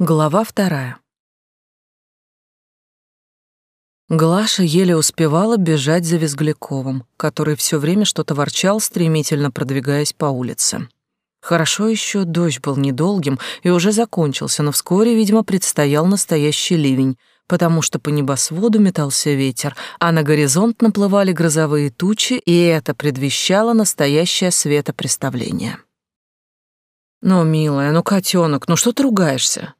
Глава вторая. Глаша еле успевала бежать за Визгляковым, который все время что-то ворчал, стремительно продвигаясь по улице. Хорошо еще дождь был недолгим и уже закончился, но вскоре, видимо, предстоял настоящий ливень, потому что по небосводу метался ветер, а на горизонт наплывали грозовые тучи, и это предвещало настоящее светопреставление. «Ну, милая, ну, котенок, ну что ты ругаешься?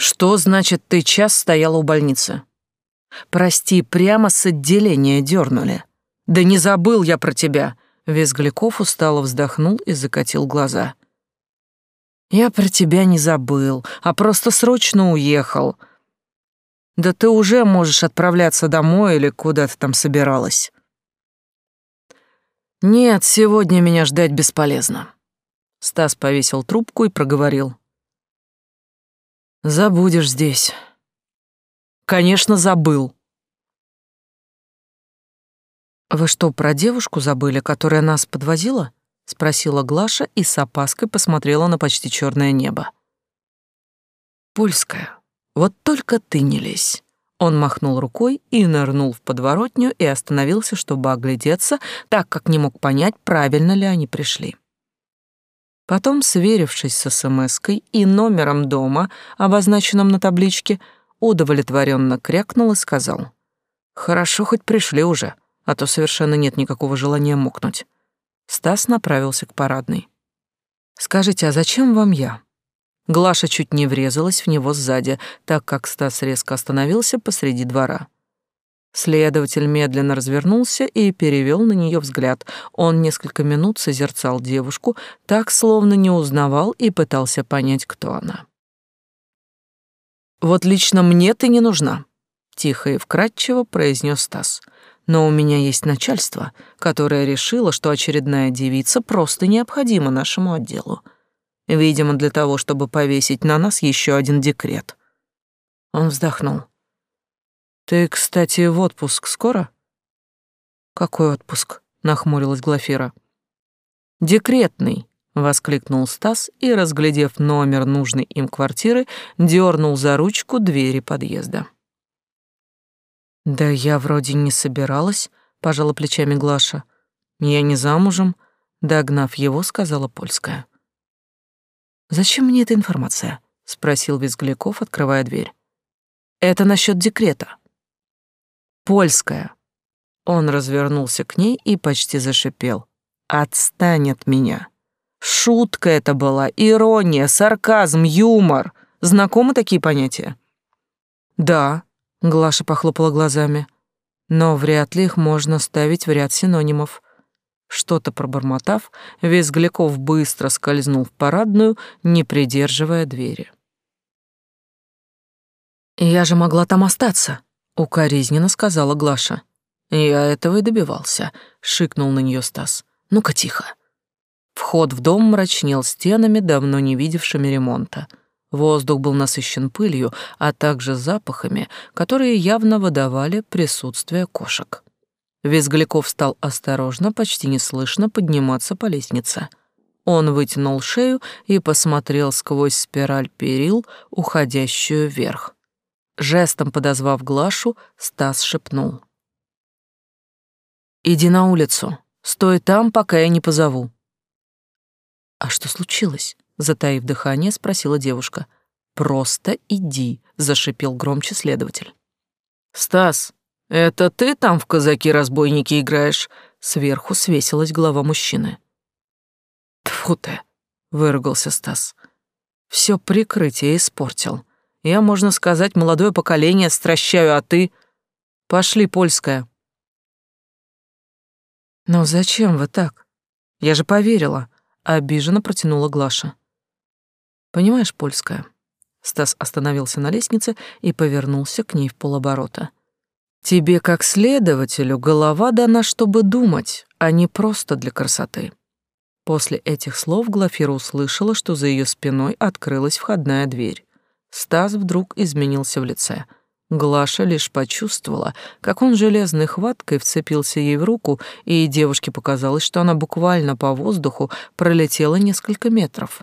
Что значит, ты час стояла у больницы? Прости, прямо с отделения дернули. Да не забыл я про тебя. Визгляков устало вздохнул и закатил глаза. Я про тебя не забыл, а просто срочно уехал. Да ты уже можешь отправляться домой или куда ты там собиралась. Нет, сегодня меня ждать бесполезно. Стас повесил трубку и проговорил. Забудешь здесь. Конечно, забыл. Вы что, про девушку забыли, которая нас подвозила? спросила Глаша и с опаской посмотрела на почти черное небо. Польская. Вот только ты не лезь. Он махнул рукой и нырнул в подворотню и остановился, чтобы оглядеться, так как не мог понять, правильно ли они пришли. Потом, сверившись с СМСкой и номером дома, обозначенным на табличке, удовлетворенно крякнул и сказал. «Хорошо, хоть пришли уже, а то совершенно нет никакого желания мокнуть». Стас направился к парадной. «Скажите, а зачем вам я?» Глаша чуть не врезалась в него сзади, так как Стас резко остановился посреди двора. Следователь медленно развернулся и перевел на нее взгляд. Он несколько минут созерцал девушку, так словно не узнавал и пытался понять, кто она. «Вот лично мне ты не нужна», — тихо и вкратчиво произнес Стас. «Но у меня есть начальство, которое решило, что очередная девица просто необходима нашему отделу. Видимо, для того, чтобы повесить на нас еще один декрет». Он вздохнул. Ты, кстати, в отпуск скоро? Какой отпуск? нахмурилась Глафира. Декретный, воскликнул Стас и, разглядев номер нужной им квартиры, дернул за ручку двери подъезда. Да я вроде не собиралась, пожала плечами Глаша. Я не замужем, догнав его, сказала польская. Зачем мне эта информация? спросил Визгляков, открывая дверь. Это насчет декрета польская». Он развернулся к ней и почти зашипел. «Отстань от меня». Шутка это была, ирония, сарказм, юмор. Знакомы такие понятия? Да, Глаша похлопала глазами. Но вряд ли их можно ставить в ряд синонимов. Что-то пробормотав, Визгляков быстро скользнул в парадную, не придерживая двери. «Я же могла там остаться», укоризненно сказала Глаша. Я этого и добивался, шикнул на нее Стас. Ну-ка тихо. Вход в дом мрачнел стенами, давно не видевшими ремонта. Воздух был насыщен пылью, а также запахами, которые явно выдавали присутствие кошек. Визгляков стал осторожно, почти неслышно подниматься по лестнице. Он вытянул шею и посмотрел сквозь спираль перил, уходящую вверх. Жестом подозвав Глашу, Стас шепнул. «Иди на улицу. Стой там, пока я не позову». «А что случилось?» — затаив дыхание, спросила девушка. «Просто иди», — зашипел громче следователь. «Стас, это ты там в казаки-разбойники играешь?» Сверху свесилась голова мужчины. «Тьфу ты!» — выругался Стас. «Все прикрытие испортил. Я, можно сказать, молодое поколение стращаю, а ты... Пошли, польская. Но зачем вы так? Я же поверила, обиженно протянула Глаша. Понимаешь, польская? Стас остановился на лестнице и повернулся к ней в полоборота. Тебе, как следователю, голова дана, чтобы думать, а не просто для красоты. После этих слов Глафира услышала, что за ее спиной открылась входная дверь. Стас вдруг изменился в лице. Глаша лишь почувствовала, как он железной хваткой вцепился ей в руку, и девушке показалось, что она буквально по воздуху пролетела несколько метров.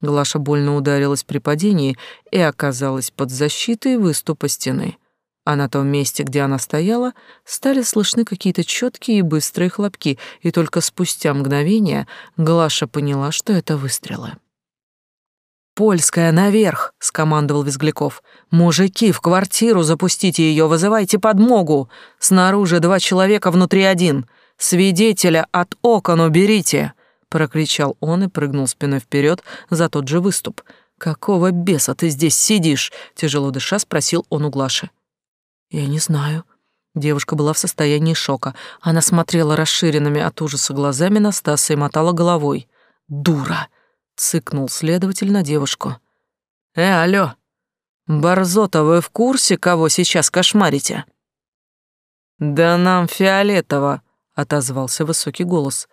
Глаша больно ударилась при падении и оказалась под защитой выступа стены. А на том месте, где она стояла, стали слышны какие-то четкие и быстрые хлопки, и только спустя мгновение Глаша поняла, что это выстрелы. «Польская, наверх!» — скомандовал Визгляков. «Мужики, в квартиру запустите ее, вызывайте подмогу! Снаружи два человека, внутри один! Свидетеля от окон уберите!» — прокричал он и прыгнул спиной вперед за тот же выступ. «Какого беса ты здесь сидишь?» — тяжело дыша спросил он у Глаши. «Я не знаю». Девушка была в состоянии шока. Она смотрела расширенными от ужаса глазами на Стаса и мотала головой. «Дура!» — цыкнул следователь на девушку. «Э, алло! Борзота, вы в курсе, кого сейчас кошмарите?» «Да нам фиолетово», — отозвался высокий голос.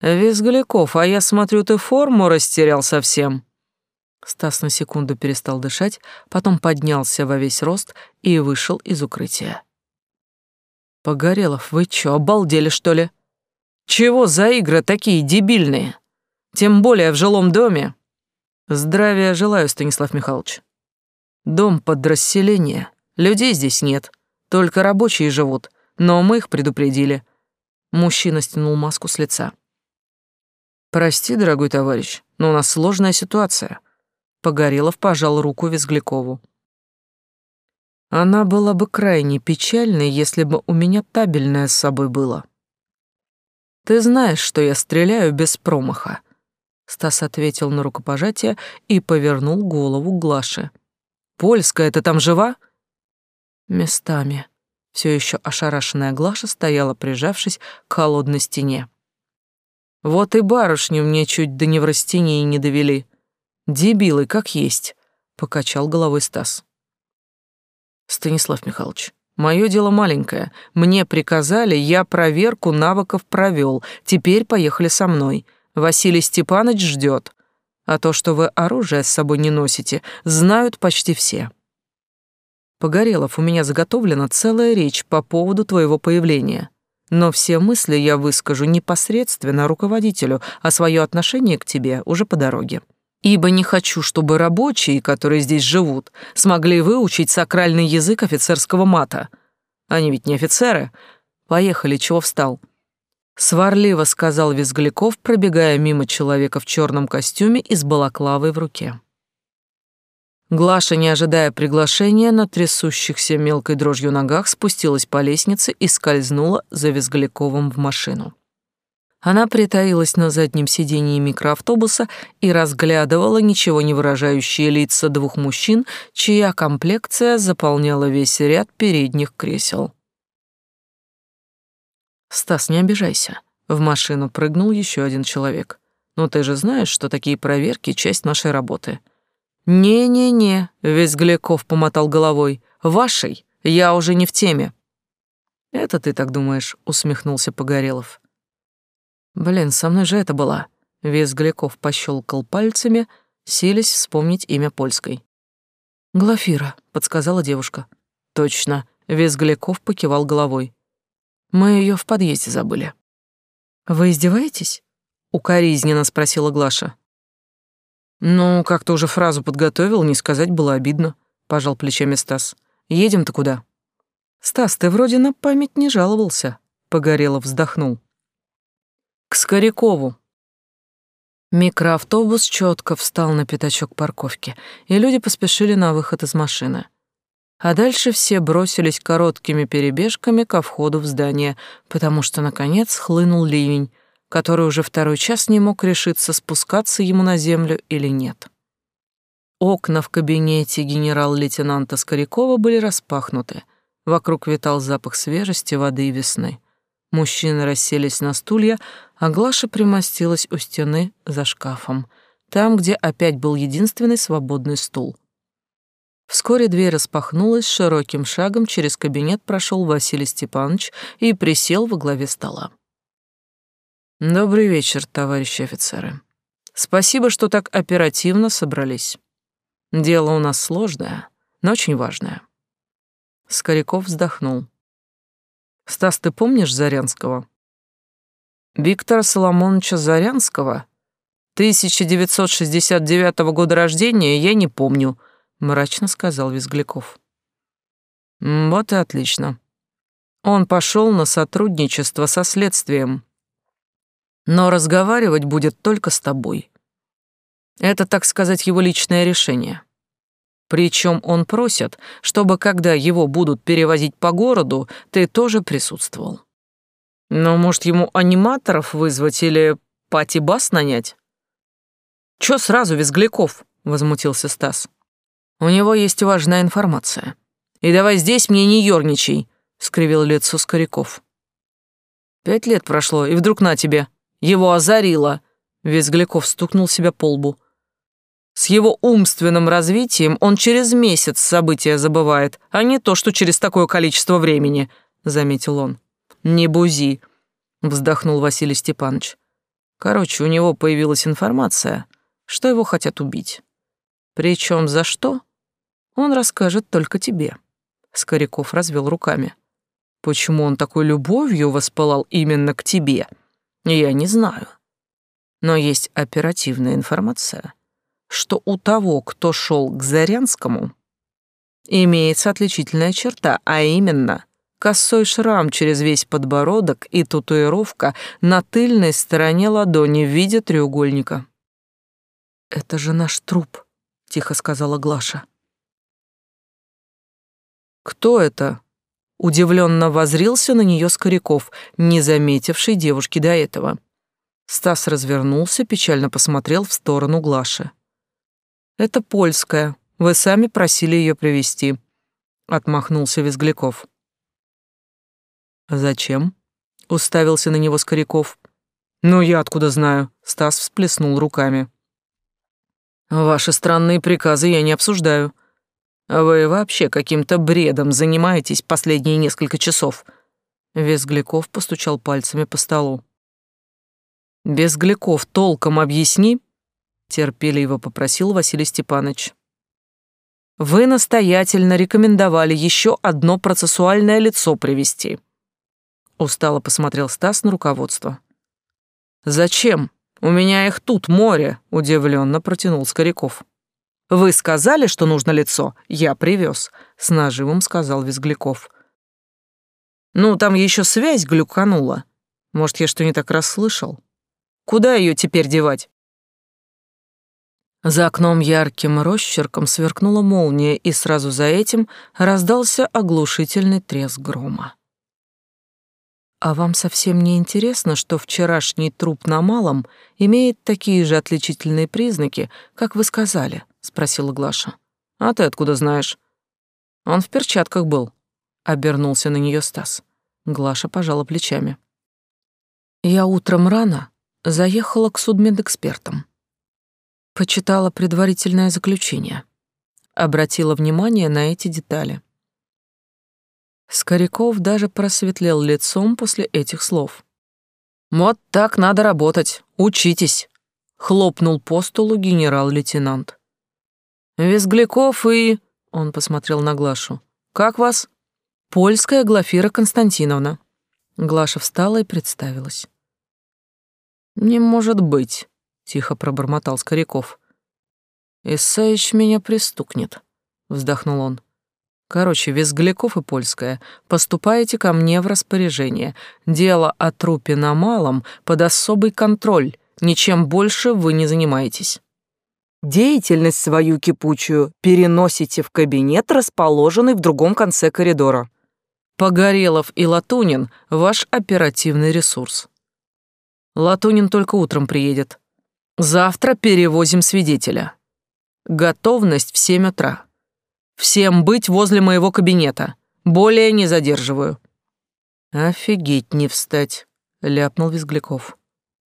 «Визгляков, а я смотрю, ты форму растерял совсем». Стас на секунду перестал дышать, потом поднялся во весь рост и вышел из укрытия. «Погорелов, вы чё, обалдели, что ли? Чего за игры такие дебильные? Тем более в жилом доме?» «Здравия желаю, Станислав Михайлович. Дом под расселение. Людей здесь нет, только рабочие живут, но мы их предупредили». Мужчина стянул маску с лица. «Прости, дорогой товарищ, но у нас сложная ситуация». Погорелов пожал руку Визглякову. «Она была бы крайне печальной, если бы у меня табельное с собой было». «Ты знаешь, что я стреляю без промаха», — Стас ответил на рукопожатие и повернул голову к Глаше. «Польская, ты там жива?» «Местами». Все еще ошарашенная Глаша стояла, прижавшись к холодной стене. Вот и барышню мне чуть до неврастении не довели. Дебилы, как есть, — покачал головой Стас. Станислав Михайлович, мое дело маленькое. Мне приказали, я проверку навыков провел. Теперь поехали со мной. Василий Степанович ждет. А то, что вы оружие с собой не носите, знают почти все. Погорелов, у меня заготовлена целая речь по поводу твоего появления. Но все мысли я выскажу непосредственно руководителю, а свое отношение к тебе уже по дороге. Ибо не хочу, чтобы рабочие, которые здесь живут, смогли выучить сакральный язык офицерского мата. Они ведь не офицеры. Поехали, чего встал?» Сварливо сказал Визгляков, пробегая мимо человека в черном костюме и с балаклавой в руке. Глаша, не ожидая приглашения, на трясущихся мелкой дрожью ногах спустилась по лестнице и скользнула за Визгляковым в машину. Она притаилась на заднем сидении микроавтобуса и разглядывала ничего не выражающие лица двух мужчин, чья комплекция заполняла весь ряд передних кресел. «Стас, не обижайся». В машину прыгнул еще один человек. «Но ты же знаешь, что такие проверки — часть нашей работы». «Не-не-не», — Визгляков помотал головой. «Вашей? Я уже не в теме». «Это ты так думаешь», — усмехнулся Погорелов. «Блин, со мной же это была». Визгляков пощелкал пальцами, силясь вспомнить имя польской. «Глафира», — подсказала девушка. «Точно», — Визгляков покивал головой. «Мы ее в подъезде забыли». «Вы издеваетесь?» — укоризненно спросила Глаша. «Ну, как-то уже фразу подготовил, не сказать было обидно», — пожал плечами Стас. «Едем-то куда?» «Стас, ты вроде на память не жаловался», — Погорелов вздохнул. «К Скорякову». Микроавтобус четко встал на пятачок парковки, и люди поспешили на выход из машины. А дальше все бросились короткими перебежками ко входу в здание, потому что, наконец, хлынул ливень, который уже второй час не мог решиться, спускаться ему на землю или нет. Окна в кабинете генерал-лейтенанта Скорякова были распахнуты. Вокруг витал запах свежести, воды и весны. Мужчины расселись на стулья, а Глаша примостилась у стены за шкафом, там, где опять был единственный свободный стул. Вскоре дверь распахнулась, широким шагом через кабинет прошел Василий Степанович и присел во главе стола. Добрый вечер, товарищи офицеры. Спасибо, что так оперативно собрались. Дело у нас сложное, но очень важное. Скоряков вздохнул. Стас, ты помнишь Зарянского? Виктора Соломоновича Зарянского? 1969 года рождения я не помню, мрачно сказал Визгляков. Вот и отлично. Он пошел на сотрудничество со следствием. Но разговаривать будет только с тобой. Это, так сказать, его личное решение. Причем он просит, чтобы, когда его будут перевозить по городу, ты тоже присутствовал. Но, может, ему аниматоров вызвать или пати-бас нанять? Чё сразу, Визгляков? Возмутился Стас. У него есть важная информация. И давай здесь мне не ёрничай, скривил лицо Скоряков. Пять лет прошло, и вдруг на тебе. Его озарило. Визгляков стукнул себя по лбу. С его умственным развитием он через месяц события забывает, а не то, что через такое количество времени, заметил он. Не бузи, вздохнул Василий Степанович. Короче, у него появилась информация, что его хотят убить. Причем за что? Он расскажет только тебе. Скоряков развел руками. Почему он такой любовью воспылал именно к тебе, я не знаю. Но есть оперативная информация, что у того, кто шел к Зарянскому, имеется отличительная черта, а именно косой шрам через весь подбородок и татуировка на тыльной стороне ладони в виде треугольника. «Это же наш труп», — тихо сказала Глаша. «Кто это?» — удивленно возрился на нее Скоряков, не заметивший девушки до этого. Стас развернулся, печально посмотрел в сторону Глаши. «Это польская. Вы сами просили ее привезти», — отмахнулся Визгляков. «Зачем?» — уставился на него Скоряков. «Ну, я откуда знаю?» — Стас всплеснул руками. Ваши странные приказы я не обсуждаю. Вы вообще каким-то бредом занимаетесь последние несколько часов. Весгляков постучал пальцами по столу. Безгляков, толком объясни, терпеливо попросил Василий Степанович. Вы настоятельно рекомендовали еще одно процессуальное лицо привести. Устало посмотрел Стас на руководство. Зачем? У меня их тут море, удивленно протянул Скоряков. Вы сказали, что нужно лицо? Я привез, с нажимом сказал Визгляков. Ну, там еще связь глюканула. Может, я что не так расслышал? Куда ее теперь девать? За окном ярким росчерком сверкнула молния, и сразу за этим раздался оглушительный треск грома. «А вам совсем не интересно, что вчерашний труп на малом имеет такие же отличительные признаки, как вы сказали?» — спросила Глаша. «А ты откуда знаешь?» «Он в перчатках был», — обернулся на нее Стас. Глаша пожала плечами. «Я утром рано заехала к судмедэкспертам. Почитала предварительное заключение. Обратила внимание на эти детали. Скоряков даже просветлел лицом после этих слов. «Вот так надо работать. Учитесь», — хлопнул по столу генерал-лейтенант. «Визгляков и...» — он посмотрел на Глашу. «Как вас?» «Польская Глафира Константиновна». Глаша встала и представилась. «Не может быть», — тихо пробормотал Скоряков. «Исаич меня пристукнет», — вздохнул он. Короче, Визгляков и Польская, поступаете ко мне в распоряжение. Дело о трупе на малом под особый контроль. Ничем больше вы не занимаетесь. Деятельность свою кипучую переносите в кабинет, расположенный в другом конце коридора. Погорелов и Латунин — ваш оперативный ресурс. Латунин только утром приедет. Завтра перевозим свидетеля. Готовность в семь утра. Всем быть возле моего кабинета. Более не задерживаю». «Офигеть не встать», — ляпнул Визгляков.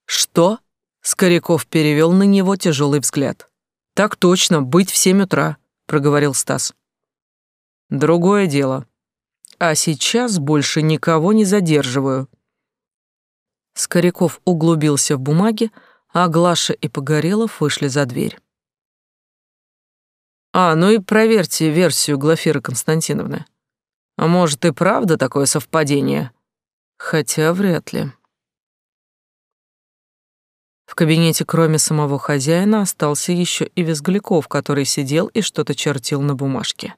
«Что?» — Скоряков перевел на него тяжелый взгляд. «Так точно, быть в семь утра», — проговорил Стас. «Другое дело. А сейчас больше никого не задерживаю». Скоряков углубился в бумаги, а Глаша и Погорелов вышли за дверь. А, ну и проверьте версию Глафиры Константиновны. А может и правда такое совпадение? Хотя вряд ли. В кабинете, кроме самого хозяина, остался еще и Визгляков, который сидел и что-то чертил на бумажке.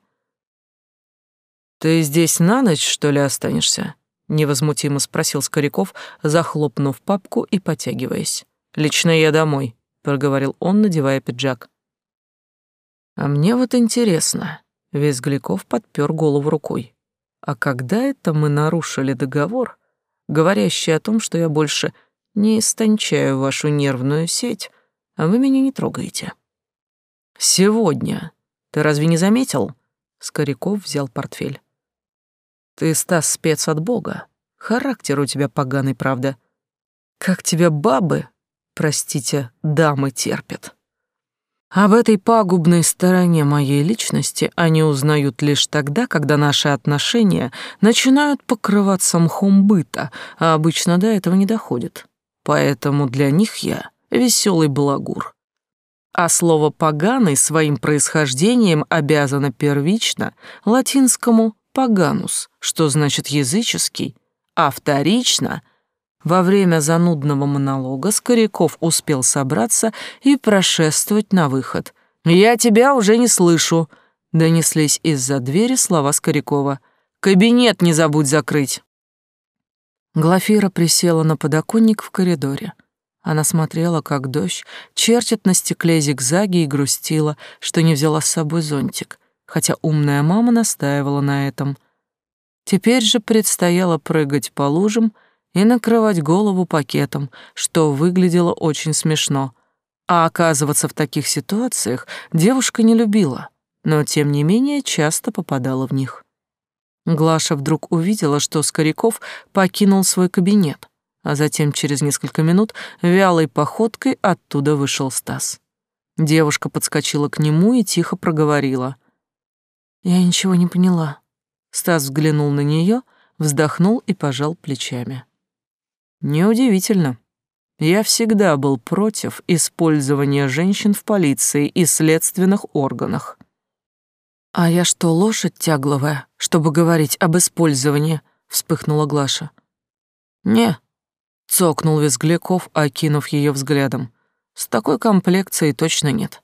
«Ты здесь на ночь, что ли, останешься?» — невозмутимо спросил Скоряков, захлопнув папку и потягиваясь. «Лично я домой», — проговорил он, надевая пиджак. «А мне вот интересно», — Визгляков подпер голову рукой. «А когда это мы нарушили договор, говорящий о том, что я больше не истончаю вашу нервную сеть, а вы меня не трогаете?» «Сегодня. Ты разве не заметил?» Скоряков взял портфель. Ты, Стас, спец от Бога. Характер у тебя поганый, правда. Как тебя бабы, простите, дамы терпят. А в этой пагубной стороне моей личности они узнают лишь тогда, когда наши отношения начинают покрываться мхом быта, а обычно до этого не доходит. Поэтому для них я веселый балагур. А слово «поганый» своим происхождением обязано первично латинскому «поганус», что значит языческий, а вторично во время занудного монолога Скоряков успел собраться и прошествовать на выход. «Я тебя уже не слышу», — донеслись из-за двери слова Скорякова. «Кабинет не забудь закрыть». Глафира присела на подоконник в коридоре. Она смотрела, как дождь чертит на стекле зигзаги и грустила, что не взяла с собой зонтик, хотя умная мама настаивала на этом. Теперь же предстояло прыгать по лужам и накрывать голову пакетом, что выглядело очень смешно. А оказываться в таких ситуациях девушка не любила, но тем не менее часто попадала в них. Глаша вдруг увидела, что Скоряков покинул свой кабинет, а затем через несколько минут вялой походкой оттуда вышел Стас. Девушка подскочила к нему и тихо проговорила. «Я ничего не поняла. Стас взглянул на нее, вздохнул и пожал плечами. Неудивительно. Я всегда был против использования женщин в полиции и следственных органах. А я что, лошадь тягловая, чтобы говорить об использовании? вспыхнула Глаша. Не, цокнул Визгляков, окинув ее взглядом. С такой комплекцией точно нет.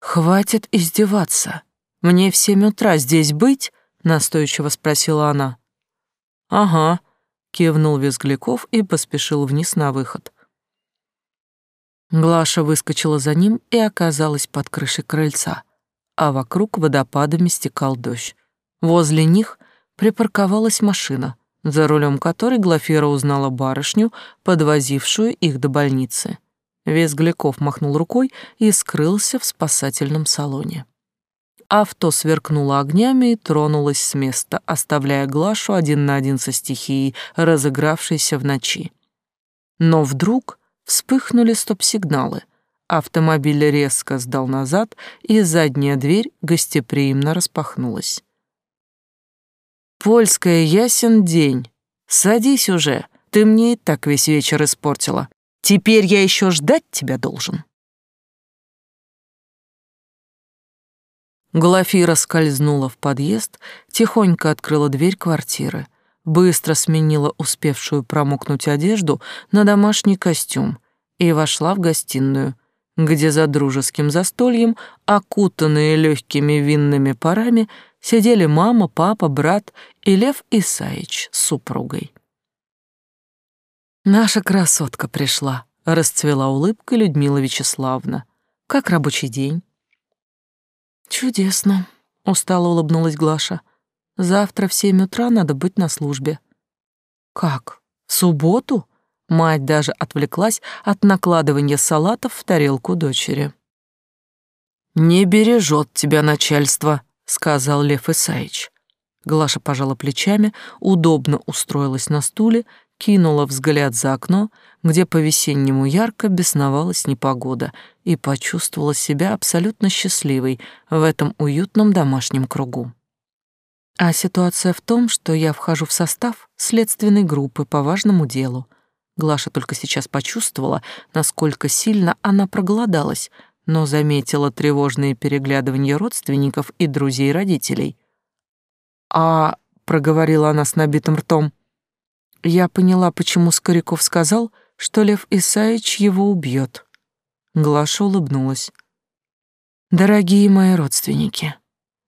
Хватит издеваться. Мне в семь утра здесь быть? настойчиво спросила она. Ага, кивнул Визгляков и поспешил вниз на выход. Глаша выскочила за ним и оказалась под крышей крыльца, а вокруг водопадами стекал дождь. Возле них припарковалась машина, за рулем которой Глафира узнала барышню, подвозившую их до больницы. Визгляков махнул рукой и скрылся в спасательном салоне. Авто сверкнуло огнями и тронулось с места, оставляя Глашу один на один со стихией, разыгравшейся в ночи. Но вдруг вспыхнули стоп-сигналы. Автомобиль резко сдал назад, и задняя дверь гостеприимно распахнулась. «Польская, ясен день. Садись уже, ты мне и так весь вечер испортила. Теперь я еще ждать тебя должен». Глафира скользнула в подъезд, тихонько открыла дверь квартиры, быстро сменила успевшую промокнуть одежду на домашний костюм и вошла в гостиную, где за дружеским застольем, окутанные легкими винными парами, сидели мама, папа, брат и Лев Исаич с супругой. «Наша красотка пришла», — расцвела улыбкой Людмила Вячеславна. «Как рабочий день?» «Чудесно», — устало улыбнулась Глаша. «Завтра в семь утра надо быть на службе». «Как? В субботу?» Мать даже отвлеклась от накладывания салатов в тарелку дочери. «Не бережет тебя начальство», — сказал Лев Исаич. Глаша пожала плечами, удобно устроилась на стуле, кинула взгляд за окно, где по-весеннему ярко бесновалась непогода, и почувствовала себя абсолютно счастливой в этом уютном домашнем кругу. А ситуация в том, что я вхожу в состав следственной группы по важному делу. Глаша только сейчас почувствовала, насколько сильно она проголодалась, но заметила тревожные переглядывания родственников и друзей родителей. «А...» — проговорила она с набитым ртом — я поняла, почему Скоряков сказал, что Лев Исаевич его убьет. Глаша улыбнулась. Дорогие мои родственники,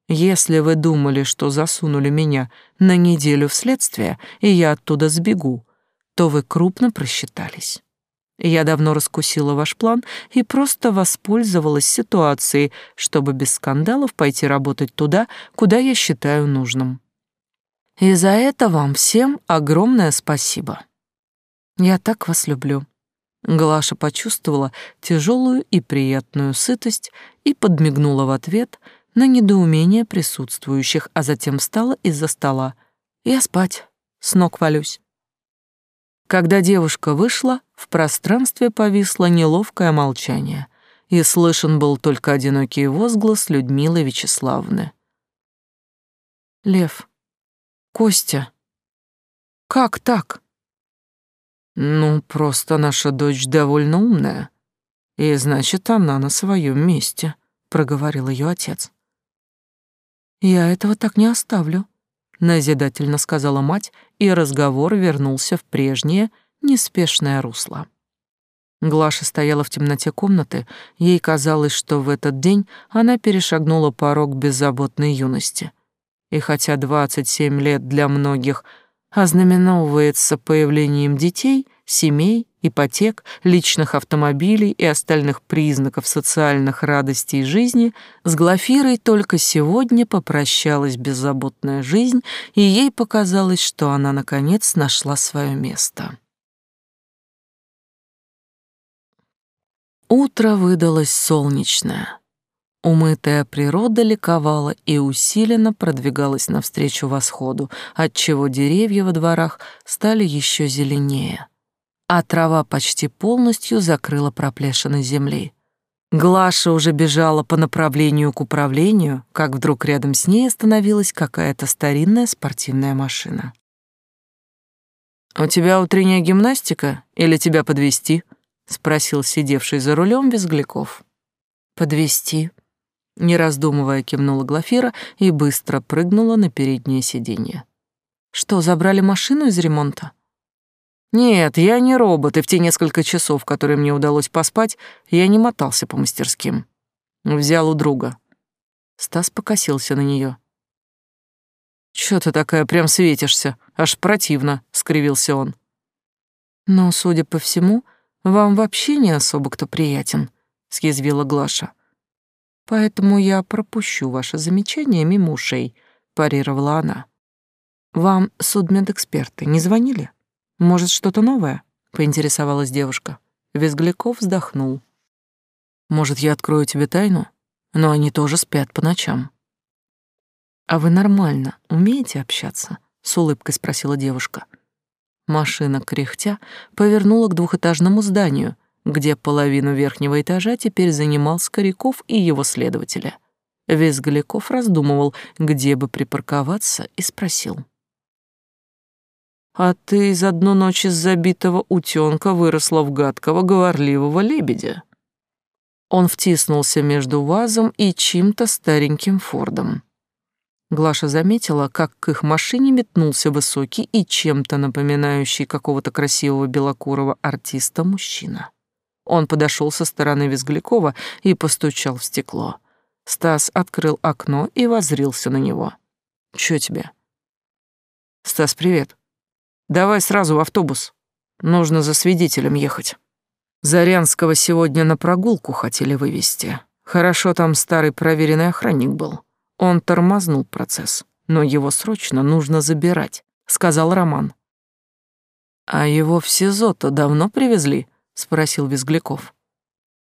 если вы думали, что засунули меня на неделю в следствие, и я оттуда сбегу, то вы крупно просчитались. Я давно раскусила ваш план и просто воспользовалась ситуацией, чтобы без скандалов пойти работать туда, куда я считаю нужным. И за это вам всем огромное спасибо. Я так вас люблю. Глаша почувствовала тяжелую и приятную сытость и подмигнула в ответ на недоумение присутствующих, а затем встала из-за стола. Я спать, с ног валюсь. Когда девушка вышла, в пространстве повисло неловкое молчание, и слышен был только одинокий возглас Людмилы Вячеславны. «Лев, Костя, как так?» «Ну, просто наша дочь довольно умная, и значит, она на своем месте», — проговорил ее отец. «Я этого так не оставлю», назидательно сказала мать, и разговор вернулся в прежнее неспешное русло. Глаша стояла в темноте комнаты, ей казалось, что в этот день она перешагнула порог беззаботной юности. И хотя 27 лет для многих ознаменовывается появлением детей, семей, ипотек, личных автомобилей и остальных признаков социальных радостей жизни, с Глафирой только сегодня попрощалась беззаботная жизнь, и ей показалось, что она, наконец, нашла свое место. Утро выдалось солнечное. Умытая природа ликовала и усиленно продвигалась навстречу восходу, отчего деревья во дворах стали еще зеленее а трава почти полностью закрыла проплешины земли. Глаша уже бежала по направлению к управлению, как вдруг рядом с ней остановилась какая-то старинная спортивная машина. «У тебя утренняя гимнастика или тебя подвести? спросил сидевший за рулем Безгляков. «Подвести», — не раздумывая кивнула Глафира и быстро прыгнула на переднее сиденье. «Что, забрали машину из ремонта?» Нет, я не робот, и в те несколько часов, которые мне удалось поспать, я не мотался по мастерским. Взял у друга. Стас покосился на нее. «Чё ты такая прям светишься? Аж противно», — скривился он. «Но, судя по всему, вам вообще не особо кто приятен», — съязвила Глаша. «Поэтому я пропущу ваше замечание мимо ушей», — парировала она. «Вам судмедэксперты не звонили?» Может, что-то новое? поинтересовалась девушка. Визгляков вздохнул. Может, я открою тебе тайну? Но они тоже спят по ночам. А вы нормально умеете общаться? с улыбкой спросила девушка. Машина, кряхтя, повернула к двухэтажному зданию, где половину верхнего этажа теперь занимал Скоряков и его следователя. Визгляков раздумывал, где бы припарковаться, и спросил. А ты из одной ночи с забитого утёнка выросла в гадкого говорливого лебедя. Он втиснулся между вазом и чьим-то стареньким фордом. Глаша заметила, как к их машине метнулся высокий и чем-то напоминающий какого-то красивого белокурого артиста мужчина. Он подошел со стороны Визглякова и постучал в стекло. Стас открыл окно и возрился на него. «Чё тебе?» «Стас, привет. Давай сразу в автобус. Нужно за свидетелем ехать. Зарянского сегодня на прогулку хотели вывести. Хорошо там старый проверенный охранник был. Он тормознул процесс, но его срочно нужно забирать, сказал Роман. А его в СИЗО-то давно привезли? Спросил Визгляков.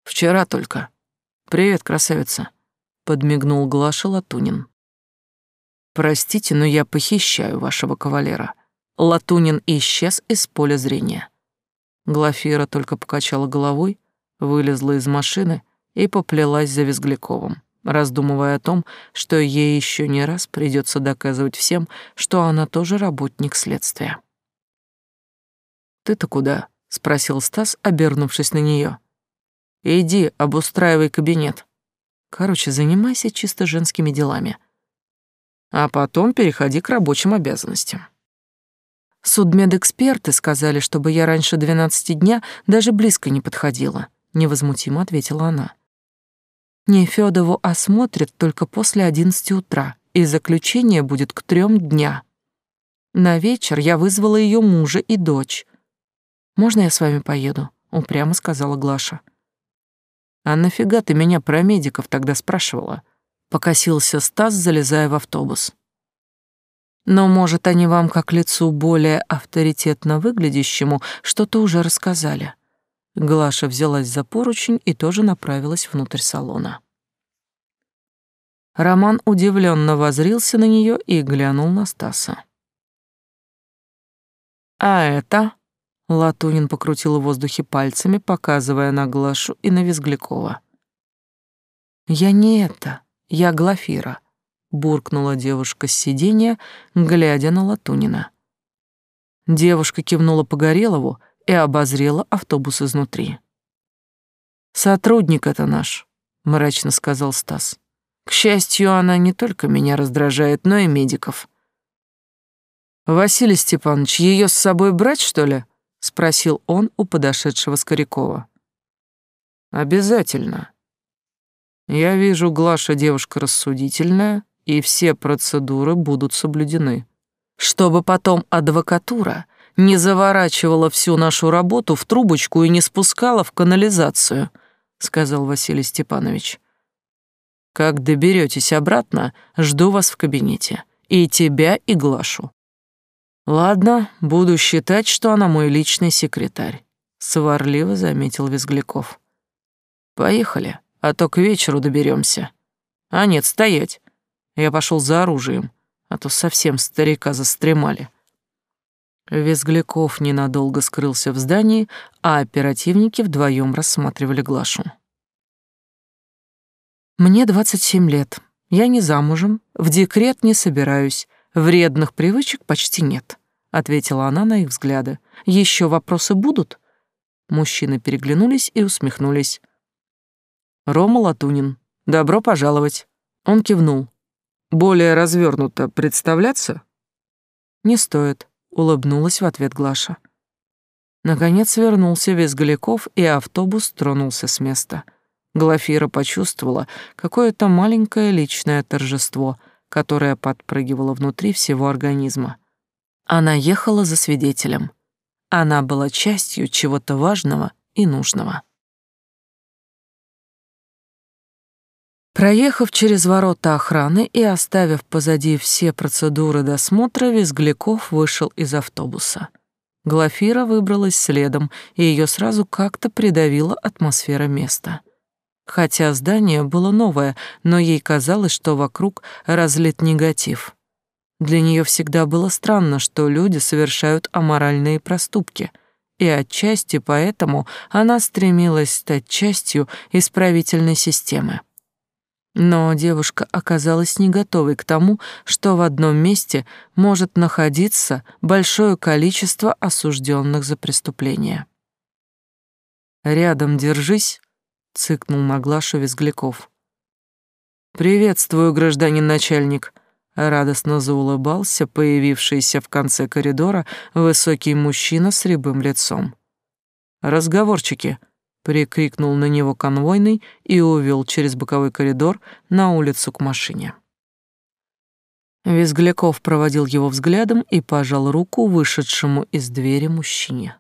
Вчера только. Привет, красавица, подмигнул Глаша Латунин. Простите, но я похищаю вашего кавалера. Латунин исчез из поля зрения. Глафира только покачала головой, вылезла из машины и поплелась за Визгляковым, раздумывая о том, что ей еще не раз придется доказывать всем, что она тоже работник следствия. «Ты-то куда?» — спросил Стас, обернувшись на нее. «Иди, обустраивай кабинет. Короче, занимайся чисто женскими делами. А потом переходи к рабочим обязанностям». Судмедэксперты сказали, чтобы я раньше двенадцати дня даже близко не подходила, невозмутимо ответила она. Нефёдову осмотрят только после одиннадцати утра, и заключение будет к трем дня. На вечер я вызвала ее мужа и дочь. «Можно я с вами поеду?» — упрямо сказала Глаша. «А нафига ты меня про медиков тогда спрашивала?» — покосился Стас, залезая в автобус. «Но, может, они вам, как лицу более авторитетно выглядящему, что-то уже рассказали?» Глаша взялась за поручень и тоже направилась внутрь салона. Роман удивленно возрился на нее и глянул на Стаса. «А это?» — Латунин покрутил в воздухе пальцами, показывая на Глашу и на Визглякова. «Я не это, я Глафира», — буркнула девушка с сиденья, глядя на Латунина. Девушка кивнула Погорелову и обозрела автобус изнутри. «Сотрудник это наш», — мрачно сказал Стас. К счастью, она не только меня раздражает, но и медиков. «Василий Степанович, ее с собой брать, что ли?» — спросил он у подошедшего Скорякова. «Обязательно. Я вижу, Глаша девушка рассудительная, и все процедуры будут соблюдены. Чтобы потом адвокатура не заворачивала всю нашу работу в трубочку и не спускала в канализацию», — сказал Василий Степанович. Как доберетесь обратно, жду вас в кабинете. И тебя, и Глашу. Ладно, буду считать, что она мой личный секретарь, сварливо заметил Визгляков. Поехали, а то к вечеру доберемся. А нет, стоять. Я пошел за оружием, а то совсем старика застремали. Визгляков ненадолго скрылся в здании, а оперативники вдвоем рассматривали Глашу. Мне 27 лет. Я не замужем, в декрет не собираюсь, вредных привычек почти нет, ответила она на их взгляды. Еще вопросы будут? Мужчины переглянулись и усмехнулись. Рома Латунин. Добро пожаловать. Он кивнул. Более развернуто представляться? Не стоит, улыбнулась в ответ Глаша. Наконец вернулся Визгаляков, и автобус тронулся с места. Глафира почувствовала какое-то маленькое личное торжество, которое подпрыгивало внутри всего организма. Она ехала за свидетелем. Она была частью чего-то важного и нужного. Проехав через ворота охраны и оставив позади все процедуры досмотра, Визгляков вышел из автобуса. Глафира выбралась следом, и ее сразу как-то придавила атмосфера места — Хотя здание было новое, но ей казалось, что вокруг разлит негатив. Для нее всегда было странно, что люди совершают аморальные проступки, и отчасти поэтому она стремилась стать частью исправительной системы. Но девушка оказалась не готовой к тому, что в одном месте может находиться большое количество осужденных за преступления. «Рядом держись», — цыкнул на Глашу Визгляков. «Приветствую, гражданин начальник», — радостно заулыбался появившийся в конце коридора высокий мужчина с рябым лицом. «Разговорчики», — прикрикнул на него конвойный и увел через боковой коридор на улицу к машине. Визгляков проводил его взглядом и пожал руку вышедшему из двери мужчине.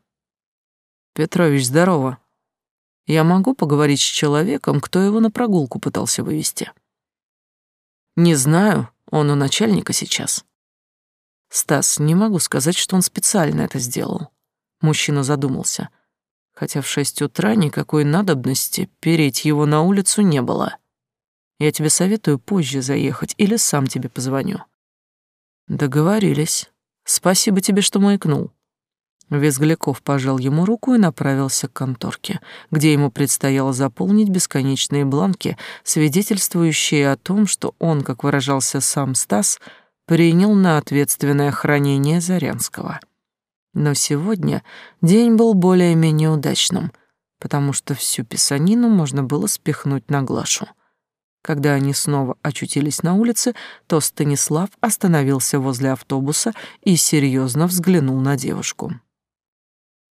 «Петрович, здорово», я могу поговорить с человеком, кто его на прогулку пытался вывести. Не знаю, он у начальника сейчас. Стас, не могу сказать, что он специально это сделал. Мужчина задумался. Хотя в шесть утра никакой надобности переть его на улицу не было. Я тебе советую позже заехать или сам тебе позвоню. Договорились. Спасибо тебе, что маякнул. Визгляков пожал ему руку и направился к конторке, где ему предстояло заполнить бесконечные бланки, свидетельствующие о том, что он, как выражался сам Стас, принял на ответственное хранение Зарянского. Но сегодня день был более-менее удачным, потому что всю писанину можно было спихнуть на Глашу. Когда они снова очутились на улице, то Станислав остановился возле автобуса и серьезно взглянул на девушку.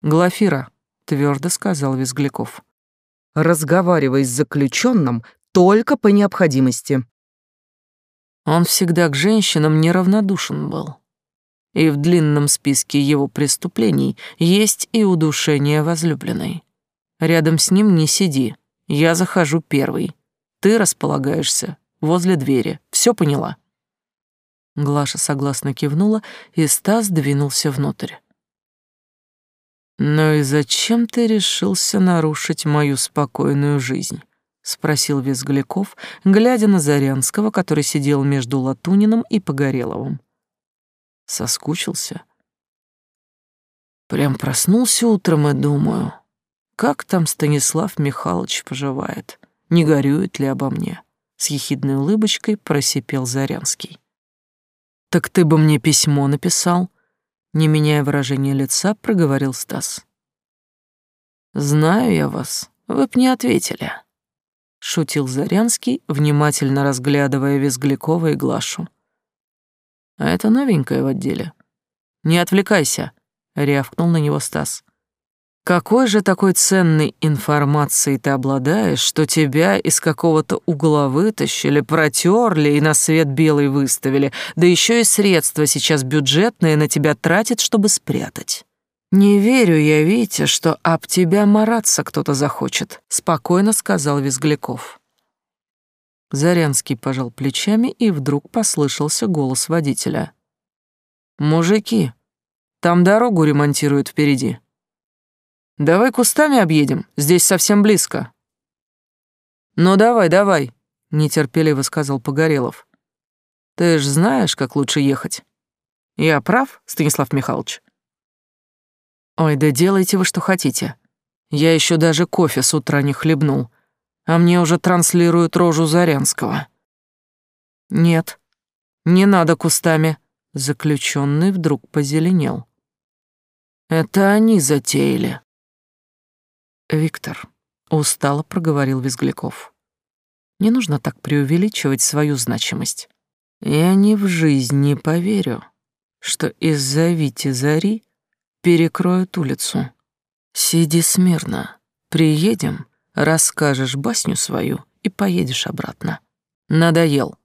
«Глафира», — твердо сказал Визгляков, — «разговаривай с заключенным только по необходимости». Он всегда к женщинам неравнодушен был. И в длинном списке его преступлений есть и удушение возлюбленной. Рядом с ним не сиди, я захожу первый. Ты располагаешься возле двери. Все поняла?» Глаша согласно кивнула, и Стас двинулся внутрь. «Ну и зачем ты решился нарушить мою спокойную жизнь?» — спросил Визгляков, глядя на Зарянского, который сидел между Латуниным и Погореловым. Соскучился. Прям проснулся утром и думаю, как там Станислав Михайлович поживает не горюет ли обо мне?» С ехидной улыбочкой просипел Зарянский. «Так ты бы мне письмо написал?» Не меняя выражения лица, проговорил Стас. «Знаю я вас, вы б не ответили», — шутил Зарянский, внимательно разглядывая Визглякова и Глашу. «А это новенькое в отделе. Не отвлекайся», — рявкнул на него Стас. Какой же такой ценной информацией ты обладаешь, что тебя из какого-то угла вытащили, протерли и на свет белый выставили, да еще и средства сейчас бюджетные на тебя тратят, чтобы спрятать? Не верю я, Витя, что об тебя мараться кто-то захочет, спокойно сказал Визгляков. Зарянский пожал плечами, и вдруг послышался голос водителя. «Мужики, там дорогу ремонтируют впереди. Давай кустами объедем, здесь совсем близко. Ну давай, давай, нетерпеливо сказал Погорелов. Ты ж знаешь, как лучше ехать. Я прав, Станислав Михайлович? Ой, да делайте вы что хотите. Я еще даже кофе с утра не хлебнул, а мне уже транслируют рожу Зарянского. Нет, не надо кустами. Заключенный вдруг позеленел. Это они затеяли. «Виктор», — устало проговорил Визгляков, — «не нужно так преувеличивать свою значимость. Я ни в жизнь не поверю, что из-за Вити Зари перекроют улицу. Сиди смирно, приедем, расскажешь басню свою и поедешь обратно. Надоел».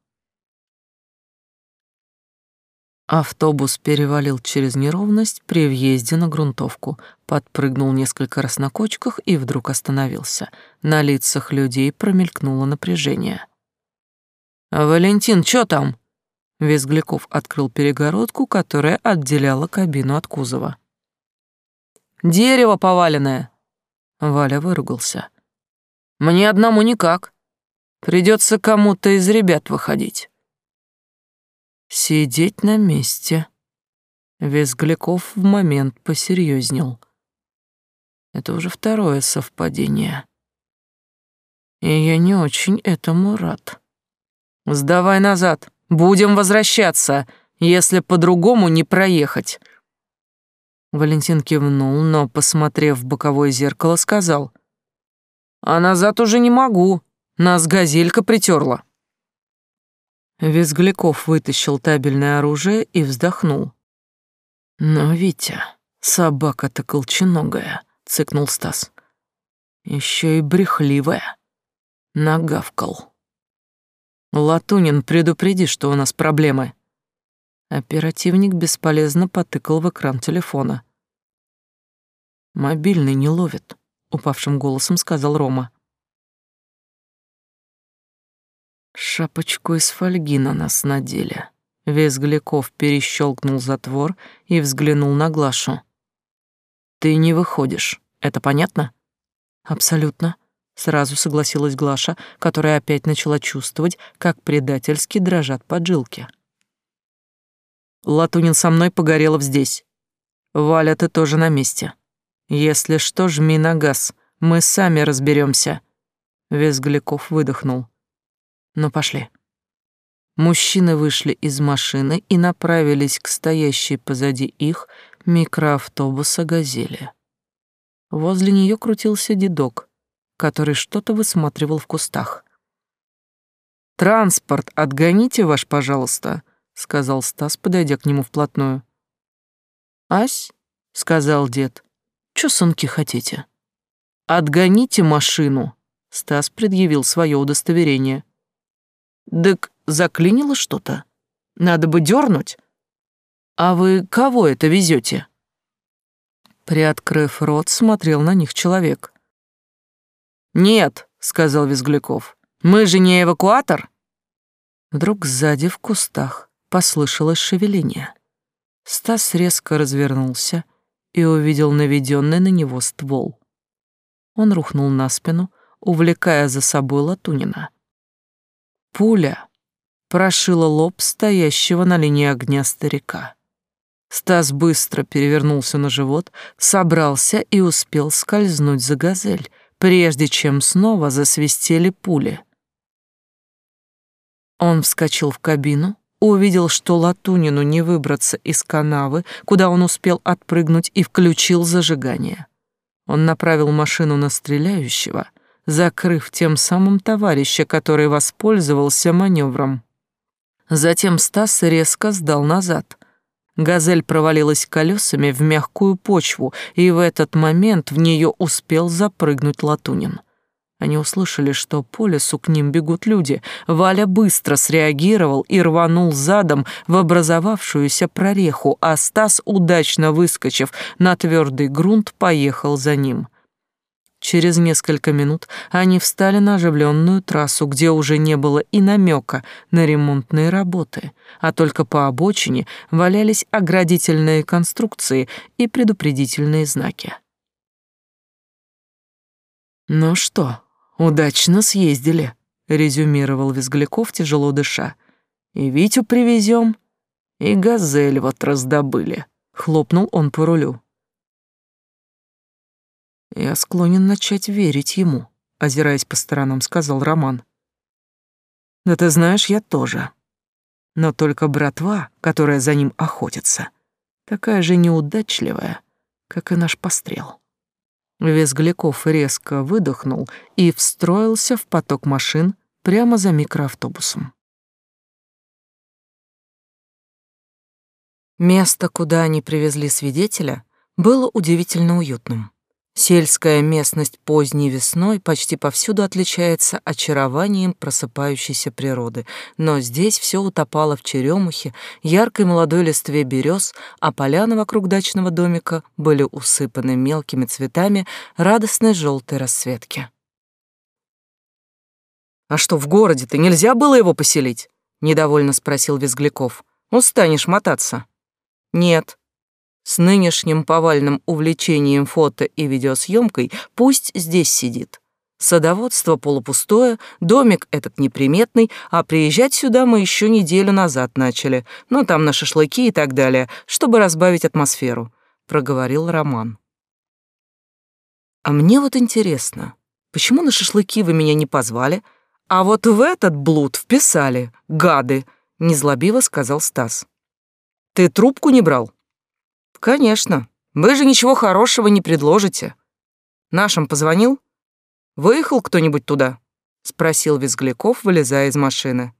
Автобус перевалил через неровность при въезде на грунтовку, подпрыгнул несколько раз на кочках и вдруг остановился. На лицах людей промелькнуло напряжение. «Валентин, чё там?» Визгляков открыл перегородку, которая отделяла кабину от кузова. «Дерево поваленное!» Валя выругался. «Мне одному никак. Придется кому-то из ребят выходить». Сидеть на месте. Визгляков в момент посерьезнел. Это уже второе совпадение. И я не очень этому рад. Сдавай назад. Будем возвращаться, если по-другому не проехать. Валентин кивнул, но, посмотрев в боковое зеркало, сказал. А назад уже не могу. Нас газелька притерла. Визгляков вытащил табельное оружие и вздохнул. «Но, Витя, собака-то колченогая», — цыкнул Стас. Еще и брехливая. Нагавкал. «Латунин, предупреди, что у нас проблемы». Оперативник бесполезно потыкал в экран телефона. «Мобильный не ловит», — упавшим голосом сказал Рома. Шапочку из фольги на нас надели. Визгляков перещелкнул затвор и взглянул на Глашу. «Ты не выходишь, это понятно?» «Абсолютно», — сразу согласилась Глаша, которая опять начала чувствовать, как предательски дрожат поджилки. «Латунин со мной, Погорелов здесь. Валя, ты тоже на месте. Если что, жми на газ, мы сами разберемся. Визгляков выдохнул. Ну, пошли. Мужчины вышли из машины и направились к стоящей позади их микроавтобуса «Газели». Возле нее крутился дедок, который что-то высматривал в кустах. «Транспорт отгоните ваш, пожалуйста», — сказал Стас, подойдя к нему вплотную. «Ась», — сказал дед, — «чё, сынки, хотите?» «Отгоните машину», — Стас предъявил свое удостоверение. «Дык, заклинило что-то? Надо бы дернуть. А вы кого это везете? Приоткрыв рот, смотрел на них человек. «Нет», — сказал Визгляков, — «мы же не эвакуатор». Вдруг сзади в кустах послышалось шевеление. Стас резко развернулся и увидел наведенный на него ствол. Он рухнул на спину, увлекая за собой Латунина. Пуля прошила лоб стоящего на линии огня старика. Стас быстро перевернулся на живот, собрался и успел скользнуть за газель, прежде чем снова засвистели пули. Он вскочил в кабину, увидел, что Латунину не выбраться из канавы, куда он успел отпрыгнуть, и включил зажигание. Он направил машину на стреляющего, закрыв тем самым товарища, который воспользовался маневром. Затем Стас резко сдал назад. Газель провалилась колесами в мягкую почву, и в этот момент в нее успел запрыгнуть Латунин. Они услышали, что по лесу к ним бегут люди. Валя быстро среагировал и рванул задом в образовавшуюся прореху, а Стас, удачно выскочив на твердый грунт, поехал за ним. Через несколько минут они встали на оживленную трассу, где уже не было и намека на ремонтные работы, а только по обочине валялись оградительные конструкции и предупредительные знаки. «Ну что, удачно съездили», — резюмировал Визгляков, тяжело дыша. «И Витю привезем, и газель вот раздобыли», — хлопнул он по рулю. Я склонен начать верить ему, озираясь по сторонам, сказал Роман. Да ты знаешь, я тоже. Но только братва, которая за ним охотится, такая же неудачливая, как и наш пострел. Визгляков резко выдохнул и встроился в поток машин прямо за микроавтобусом. Место, куда они привезли свидетеля, было удивительно уютным. Сельская местность поздней весной почти повсюду отличается очарованием просыпающейся природы, но здесь все утопало в черемухе, яркой молодой листве берез, а поляны вокруг дачного домика были усыпаны мелкими цветами радостной желтой расцветки. «А что, в городе-то нельзя было его поселить?» — недовольно спросил Визгляков. «Устанешь мотаться». «Нет», с нынешним повальным увлечением фото и видеосъемкой пусть здесь сидит. Садоводство полупустое, домик этот неприметный, а приезжать сюда мы еще неделю назад начали, ну там на шашлыки и так далее, чтобы разбавить атмосферу», — проговорил Роман. «А мне вот интересно, почему на шашлыки вы меня не позвали, а вот в этот блуд вписали, гады?» — незлобиво сказал Стас. «Ты трубку не брал?» Конечно. Вы же ничего хорошего не предложите. Нашим позвонил? Выехал кто-нибудь туда? Спросил Визгляков, вылезая из машины.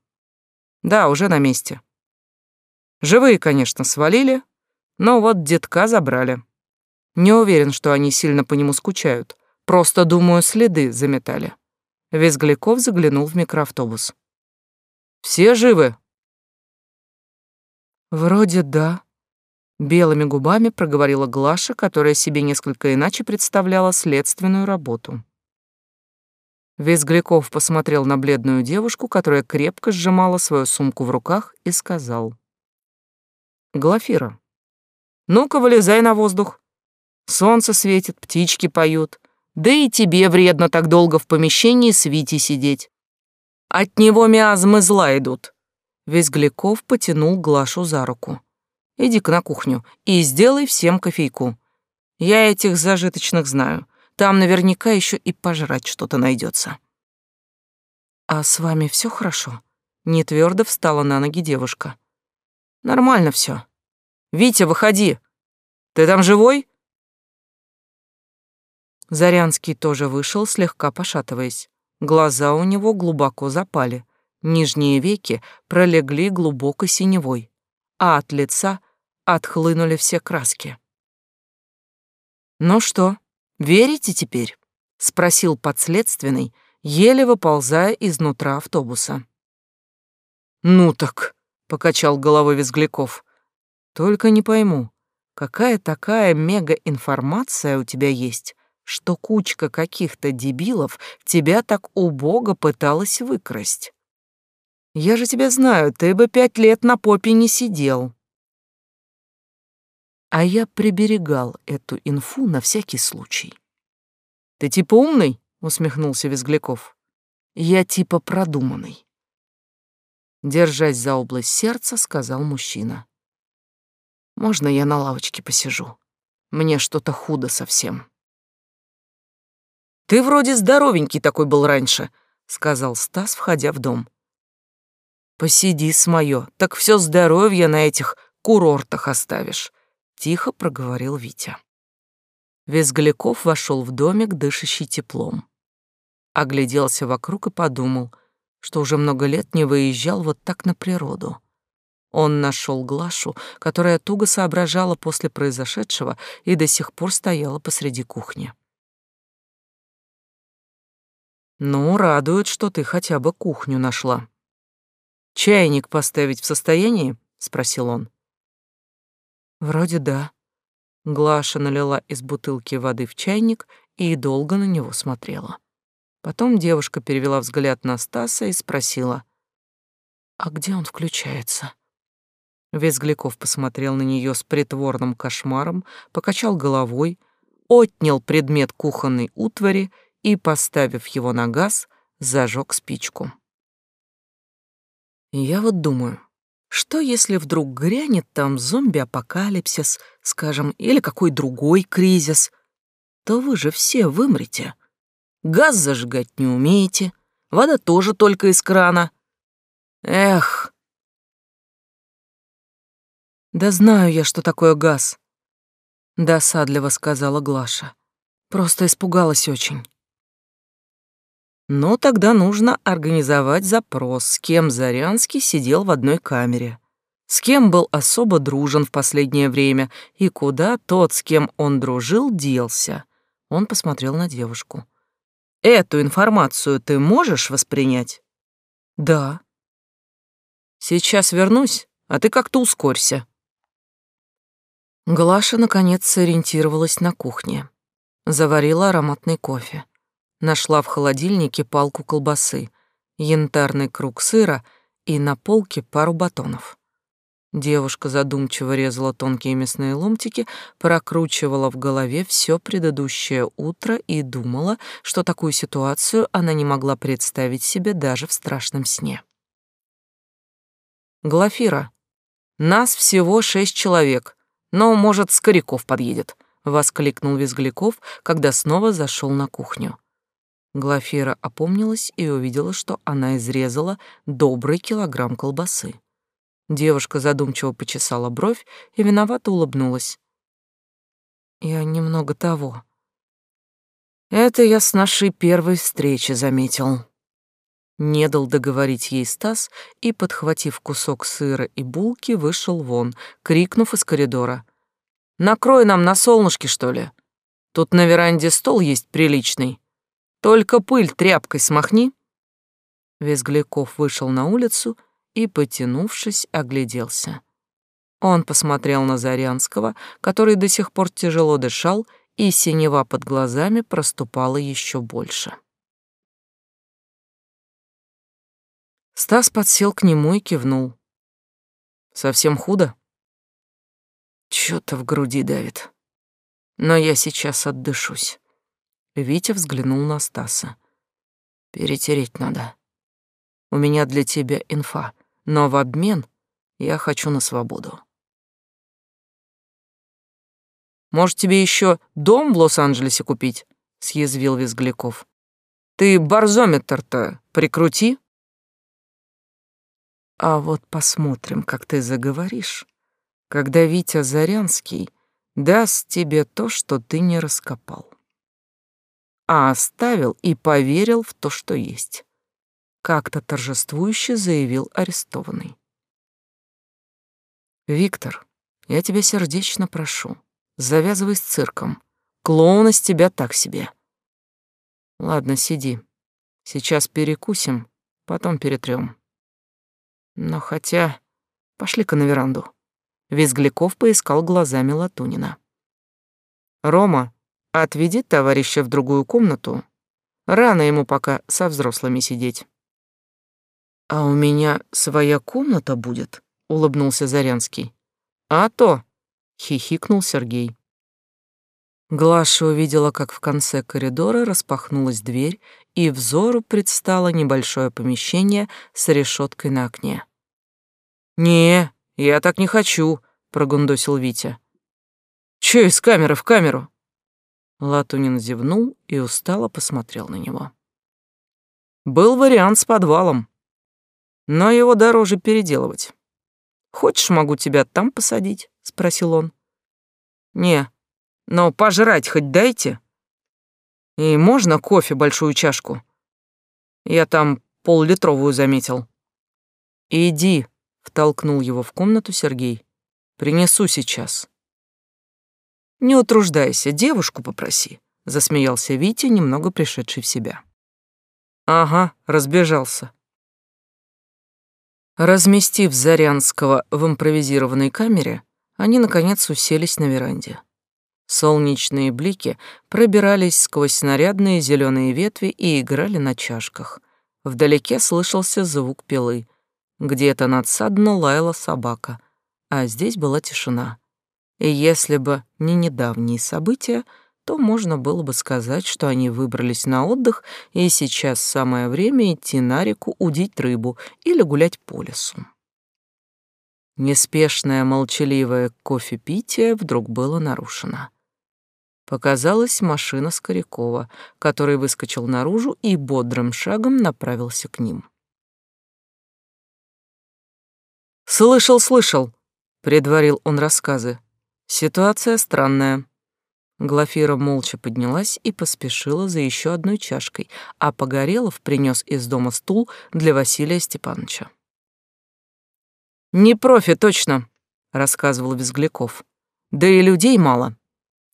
Да, уже на месте. Живые, конечно, свалили, но вот детка забрали. Не уверен, что они сильно по нему скучают. Просто, думаю, следы заметали. Визгляков заглянул в микроавтобус. «Все живы?» «Вроде да», Белыми губами проговорила Глаша, которая себе несколько иначе представляла следственную работу. Визгляков посмотрел на бледную девушку, которая крепко сжимала свою сумку в руках, и сказал. «Глафира, ну-ка вылезай на воздух. Солнце светит, птички поют. Да и тебе вредно так долго в помещении с Витей сидеть. От него миазмы зла идут». Визгляков потянул Глашу за руку. Иди-ка на кухню и сделай всем кофейку. Я этих зажиточных знаю. Там наверняка еще и пожрать что-то найдется. А с вами все хорошо? Не твердо встала на ноги девушка. Нормально все. Витя, выходи. Ты там живой? Зарянский тоже вышел, слегка пошатываясь. Глаза у него глубоко запали. Нижние веки пролегли глубоко синевой, а от лица отхлынули все краски. «Ну что, верите теперь?» — спросил подследственный, еле выползая изнутра автобуса. «Ну так», — покачал головой Визгляков, — «только не пойму, какая такая мега-информация у тебя есть, что кучка каких-то дебилов тебя так убого пыталась выкрасть? Я же тебя знаю, ты бы пять лет на попе не сидел». А я приберегал эту инфу на всякий случай. «Ты типа умный?» — усмехнулся Визгляков. «Я типа продуманный». Держась за область сердца, сказал мужчина. «Можно я на лавочке посижу? Мне что-то худо совсем». «Ты вроде здоровенький такой был раньше», — сказал Стас, входя в дом. «Посиди с моё, так все здоровье на этих курортах оставишь», — тихо проговорил Витя. Визгляков вошел в домик, дышащий теплом. Огляделся вокруг и подумал, что уже много лет не выезжал вот так на природу. Он нашел Глашу, которая туго соображала после произошедшего и до сих пор стояла посреди кухни. «Ну, радует, что ты хотя бы кухню нашла». «Чайник поставить в состоянии?» — спросил он. «Вроде да», Глаша налила из бутылки воды в чайник и долго на него смотрела. Потом девушка перевела взгляд на Стаса и спросила, «А где он включается?» Визгляков посмотрел на нее с притворным кошмаром, покачал головой, отнял предмет кухонной утвари и, поставив его на газ, зажег спичку. «Я вот думаю, что если вдруг грянет там зомби-апокалипсис, скажем, или какой другой кризис, то вы же все вымрете. Газ зажигать не умеете, вода тоже только из крана. Эх. Да знаю я, что такое газ, досадливо сказала Глаша. Просто испугалась очень. Но тогда нужно организовать запрос, с кем Зарянский сидел в одной камере, с кем был особо дружен в последнее время и куда тот, с кем он дружил, делся. Он посмотрел на девушку. «Эту информацию ты можешь воспринять?» «Да». «Сейчас вернусь, а ты как-то ускорься». Глаша, наконец, сориентировалась на кухне. Заварила ароматный кофе. Нашла в холодильнике палку колбасы, янтарный круг сыра и на полке пару батонов. Девушка задумчиво резала тонкие мясные ломтики, прокручивала в голове все предыдущее утро и думала, что такую ситуацию она не могла представить себе даже в страшном сне. «Глафира, нас всего шесть человек, но, может, Скоряков подъедет», — воскликнул Визгляков, когда снова зашел на кухню. Глафира опомнилась и увидела, что она изрезала добрый килограмм колбасы. Девушка задумчиво почесала бровь и виновато улыбнулась. «Я немного того. Это я с нашей первой встречи заметил». Не дал договорить ей Стас и, подхватив кусок сыра и булки, вышел вон, крикнув из коридора. «Накрой нам на солнышке, что ли? Тут на веранде стол есть приличный». Только пыль тряпкой смахни. Визгляков вышел на улицу и, потянувшись, огляделся. Он посмотрел на Зарянского, который до сих пор тяжело дышал, и синева под глазами проступала еще больше. Стас подсел к нему и кивнул. «Совсем худо?» «Чё-то в груди давит. Но я сейчас отдышусь». Витя взглянул на Стаса. «Перетереть надо. У меня для тебя инфа, но в обмен я хочу на свободу». «Может, тебе еще дом в Лос-Анджелесе купить?» — съязвил Визгляков. «Ты барзометр-то прикрути». «А вот посмотрим, как ты заговоришь, когда Витя Зарянский даст тебе то, что ты не раскопал» а оставил и поверил в то, что есть. как-то торжествующе заявил арестованный. Виктор, я тебя сердечно прошу, завязывай с цирком. Клоун из тебя так себе. Ладно, сиди. Сейчас перекусим, потом перетрем. Но хотя... Пошли-ка на веранду. Визгляков поискал глазами Латунина. «Рома, отведи товарища в другую комнату. Рано ему пока со взрослыми сидеть». «А у меня своя комната будет?» — улыбнулся Зарянский. «А то!» — хихикнул Сергей. Глаша увидела, как в конце коридора распахнулась дверь, и взору предстало небольшое помещение с решеткой на окне. «Не, я так не хочу», — прогундосил Витя. «Чё из камеры в камеру?» Латунин зевнул и устало посмотрел на него. «Был вариант с подвалом, но его дороже переделывать. Хочешь, могу тебя там посадить?» — спросил он. «Не, но пожрать хоть дайте. И можно кофе большую чашку? Я там поллитровую заметил». «Иди», Втолкнул его в комнату Сергей. Принесу сейчас. Не утруждайся, девушку попроси, засмеялся Витя, немного пришедший в себя. Ага, разбежался. Разместив Зарянского в импровизированной камере, они наконец уселись на веранде. Солнечные блики пробирались сквозь снарядные зеленые ветви и играли на чашках. Вдалеке слышался звук пилы, где-то надсадно лаяла собака, а здесь была тишина. И если бы не недавние события, то можно было бы сказать, что они выбрались на отдых, и сейчас самое время идти на реку удить рыбу или гулять по лесу. Неспешное, молчаливое кофе-питие вдруг было нарушено. Показалась машина Скорякова, который выскочил наружу и бодрым шагом направился к ним. «Слышал, слышал», — предварил он рассказы. «Ситуация странная». Глафира молча поднялась и поспешила за еще одной чашкой, а Погорелов принес из дома стул для Василия Степановича. «Не профи, точно», — рассказывал Визгляков. «Да и людей мало.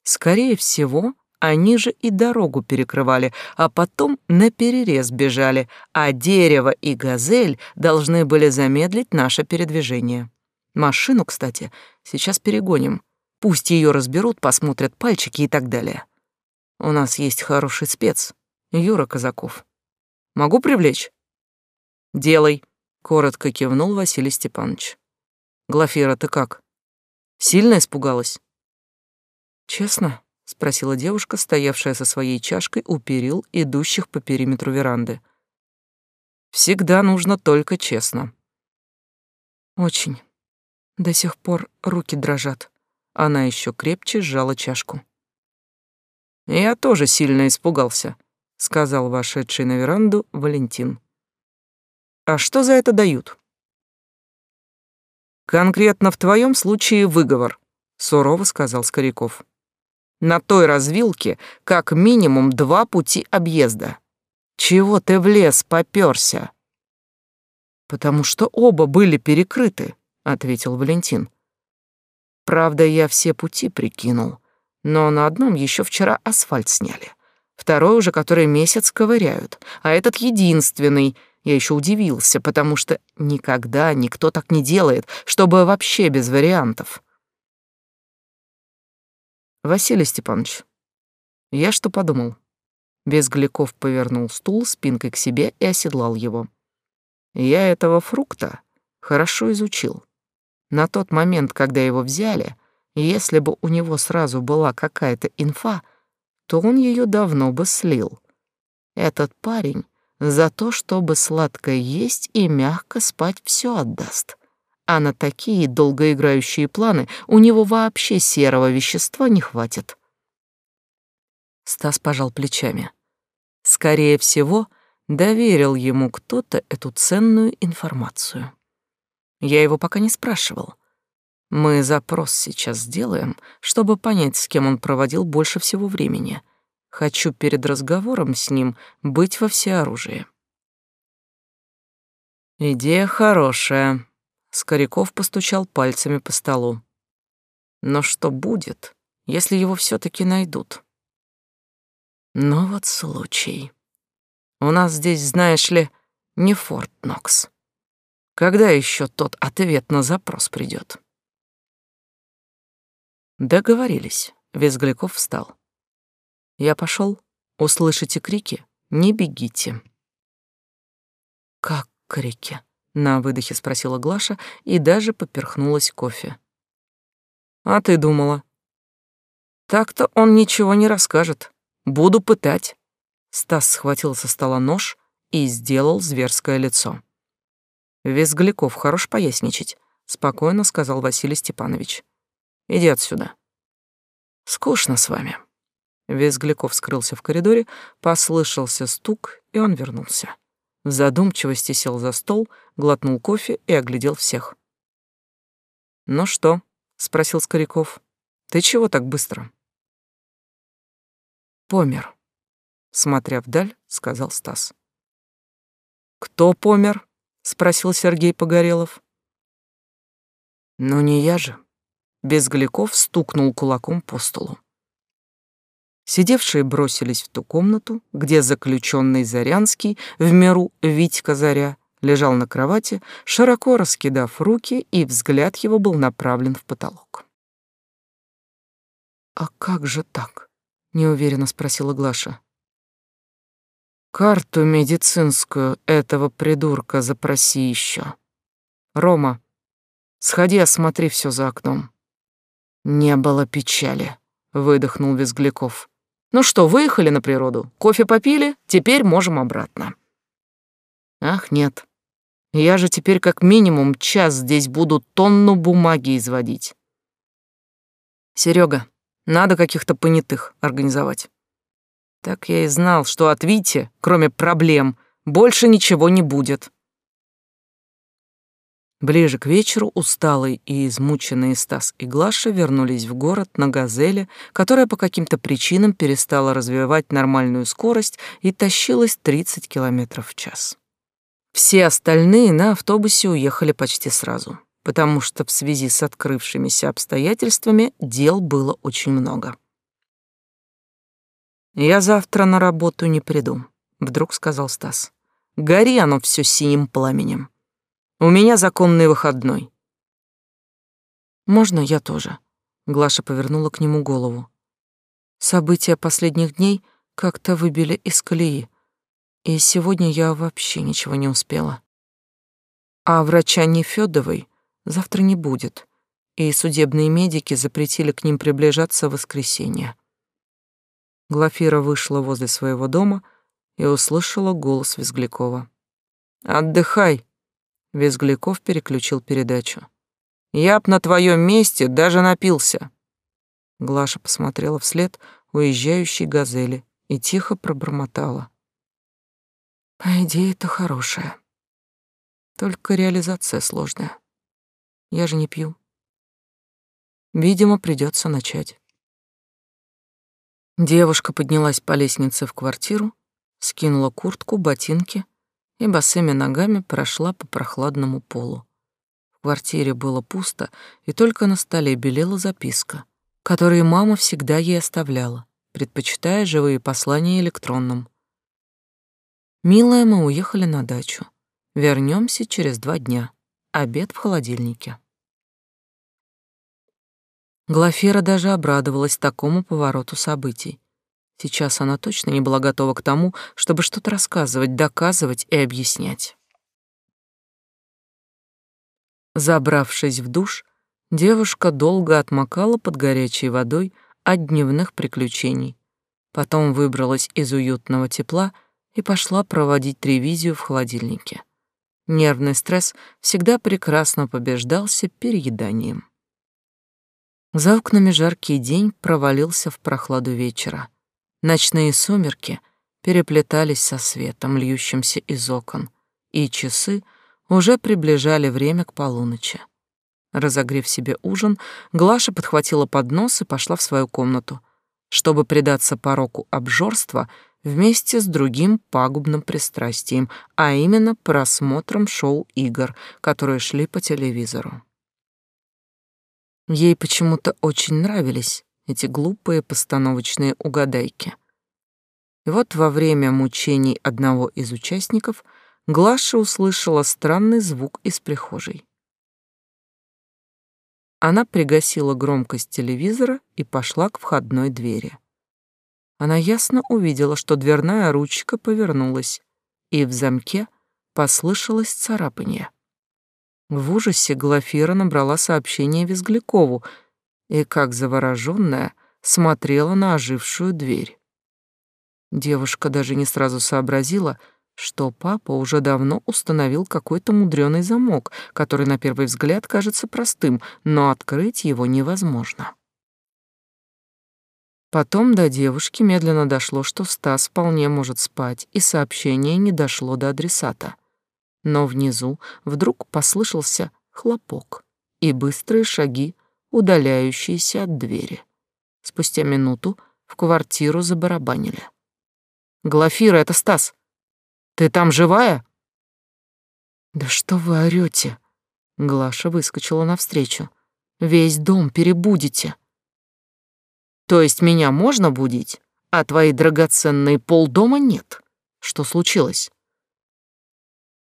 Скорее всего, они же и дорогу перекрывали, а потом на перерез бежали, а дерево и газель должны были замедлить наше передвижение. Машину, кстати, сейчас перегоним. Пусть ее разберут, посмотрят пальчики и так далее. У нас есть хороший спец, Юра Казаков. Могу привлечь? Делай, коротко кивнул Василий Степанович. Глафира, ты как? Сильно испугалась? Честно, спросила девушка, стоявшая со своей чашкой у перил, идущих по периметру веранды. Всегда нужно только честно. Очень. До сих пор руки дрожат. Она еще крепче сжала чашку. Я тоже сильно испугался, сказал вошедший на веранду Валентин. А что за это дают? Конкретно в твоем случае выговор, сурово сказал Скоряков. На той развилке как минимум два пути объезда. Чего ты в лес попёрся? Потому что оба были перекрыты, ответил Валентин. Правда, я все пути прикинул, но на одном еще вчера асфальт сняли. Второй уже который месяц ковыряют, а этот единственный. Я еще удивился, потому что никогда никто так не делает, чтобы вообще без вариантов. Василий Степанович, я что подумал? Безгляков повернул стул спинкой к себе и оседлал его. Я этого фрукта хорошо изучил. На тот момент, когда его взяли, если бы у него сразу была какая-то инфа, то он ее давно бы слил. Этот парень за то, чтобы сладко есть и мягко спать, все отдаст а на такие долгоиграющие планы у него вообще серого вещества не хватит. Стас пожал плечами. Скорее всего, доверил ему кто-то эту ценную информацию. Я его пока не спрашивал. Мы запрос сейчас сделаем, чтобы понять, с кем он проводил больше всего времени. Хочу перед разговором с ним быть во всеоружии. Идея хорошая. Скоряков постучал пальцами по столу. Но что будет, если его все таки найдут? Ну вот случай. У нас здесь, знаешь ли, не Форт Нокс. Когда еще тот ответ на запрос придет? Договорились. Визгляков встал. Я пошел. Услышите крики? Не бегите. Как крики? На выдохе спросила Глаша и даже поперхнулась кофе. А ты думала? Так-то он ничего не расскажет. Буду пытать. Стас схватил со стола нож и сделал зверское лицо. Визгляков хорош поясничать, спокойно сказал Василий Степанович. Иди отсюда. Скучно с вами. Визгляков скрылся в коридоре, послышался стук, и он вернулся. В задумчивости сел за стол, глотнул кофе и оглядел всех. «Ну что?» — спросил Скоряков. «Ты чего так быстро?» «Помер», — смотря вдаль, сказал Стас. «Кто помер?» — спросил Сергей Погорелов. «Ну не я же». Безгляков стукнул кулаком по столу. Сидевшие бросились в ту комнату, где заключенный Зарянский, в меру Витька Заря, лежал на кровати, широко раскидав руки, и взгляд его был направлен в потолок. «А как же так?» — неуверенно спросила Глаша. «Карту медицинскую этого придурка запроси еще. Рома, сходи, осмотри все за окном». «Не было печали», — выдохнул Визгляков. Ну что, выехали на природу, кофе попили, теперь можем обратно. Ах, нет. Я же теперь как минимум час здесь буду тонну бумаги изводить. Серега, надо каких-то понятых организовать. Так я и знал, что от Вити, кроме проблем, больше ничего не будет. Ближе к вечеру усталый и измученный Стас и Глаша вернулись в город на «Газели», которая по каким-то причинам перестала развивать нормальную скорость и тащилась 30 км в час. Все остальные на автобусе уехали почти сразу, потому что в связи с открывшимися обстоятельствами дел было очень много. «Я завтра на работу не приду», — вдруг сказал Стас. «Гори оно все синим пламенем». У меня законный выходной. Можно я тоже? Глаша повернула к нему голову. События последних дней как-то выбили из колеи, и сегодня я вообще ничего не успела. А врача Нефёдовой завтра не будет, и судебные медики запретили к ним приближаться в воскресенье. Глафира вышла возле своего дома и услышала голос Визглякова. «Отдыхай, Визгляков переключил передачу. «Я б на твоем месте даже напился». Глаша посмотрела вслед уезжающей газели и тихо пробормотала. «По идее, это хорошая. Только реализация сложная. Я же не пью. Видимо, придется начать». Девушка поднялась по лестнице в квартиру, скинула куртку, ботинки и босыми ногами прошла по прохладному полу. В квартире было пусто, и только на столе белела записка, которую мама всегда ей оставляла, предпочитая живые послания электронным. «Милая, мы уехали на дачу. Вернемся через два дня. Обед в холодильнике». Глафира даже обрадовалась такому повороту событий. Сейчас она точно не была готова к тому, чтобы что-то рассказывать, доказывать и объяснять. Забравшись в душ, девушка долго отмокала под горячей водой от дневных приключений. Потом выбралась из уютного тепла и пошла проводить ревизию в холодильнике. Нервный стресс всегда прекрасно побеждался перееданием. За окнами жаркий день провалился в прохладу вечера — Ночные сумерки переплетались со светом, льющимся из окон, и часы уже приближали время к полуночи. Разогрев себе ужин, Глаша подхватила поднос и пошла в свою комнату. Чтобы предаться пороку обжорства, вместе с другим пагубным пристрастием, а именно просмотром шоу-игр, которые шли по телевизору. Ей почему-то очень нравились эти глупые постановочные угадайки. И вот во время мучений одного из участников Глаша услышала странный звук из прихожей. Она пригасила громкость телевизора и пошла к входной двери. Она ясно увидела, что дверная ручка повернулась, и в замке послышалось царапанье. В ужасе Глафира набрала сообщение Визглякову и, как заворожённая, смотрела на ожившую дверь. Девушка даже не сразу сообразила, что папа уже давно установил какой-то мудрёный замок, который на первый взгляд кажется простым, но открыть его невозможно. Потом до девушки медленно дошло, что Стас вполне может спать, и сообщение не дошло до адресата. Но внизу вдруг послышался хлопок и быстрые шаги, удаляющиеся от двери. Спустя минуту в квартиру забарабанили. «Глафира, это Стас!» Ты там живая?» «Да что вы орёте?» Глаша выскочила навстречу. «Весь дом перебудете». «То есть меня можно будить, а твои драгоценные полдома нет? Что случилось?»